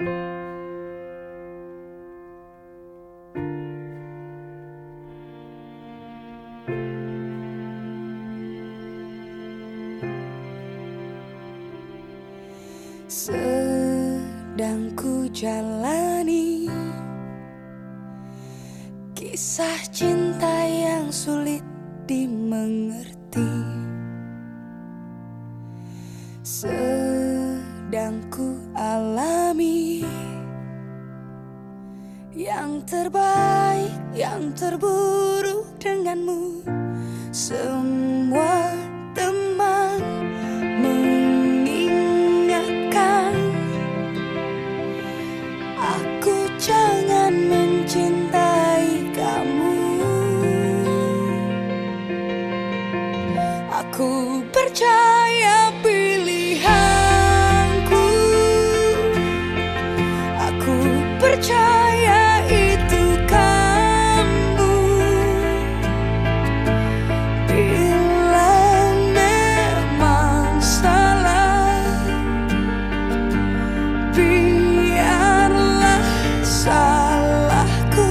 Sedang ku jalani Kisah cinta yang sulit dimengerti. Sedang terbaik, yang terburuk denganmu biarlah salahku.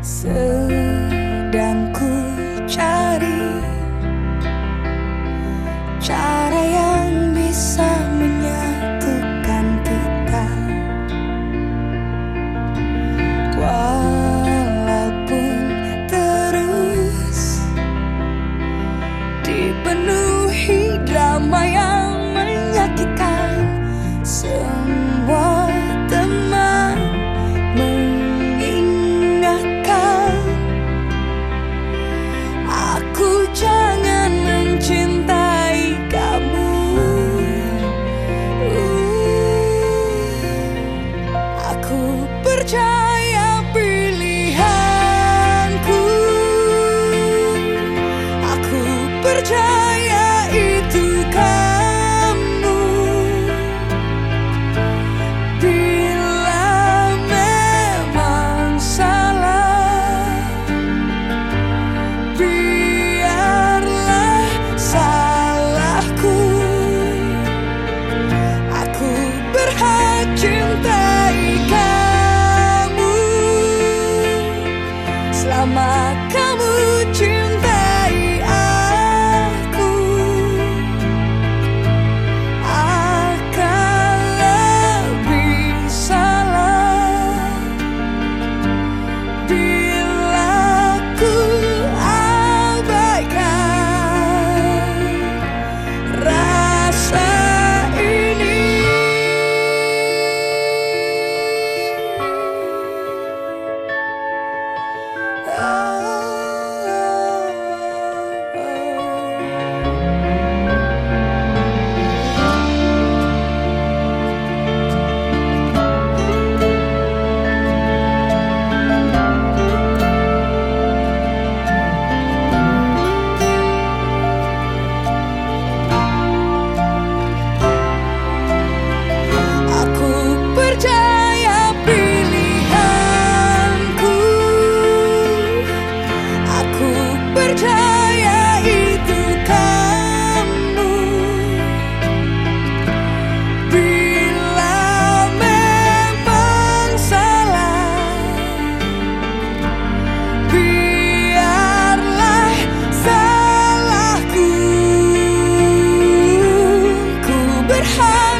Sedang ku cari cara yang bisa menyatukan kita. Walaupun terus dipenuhi Drama. my bersama heart.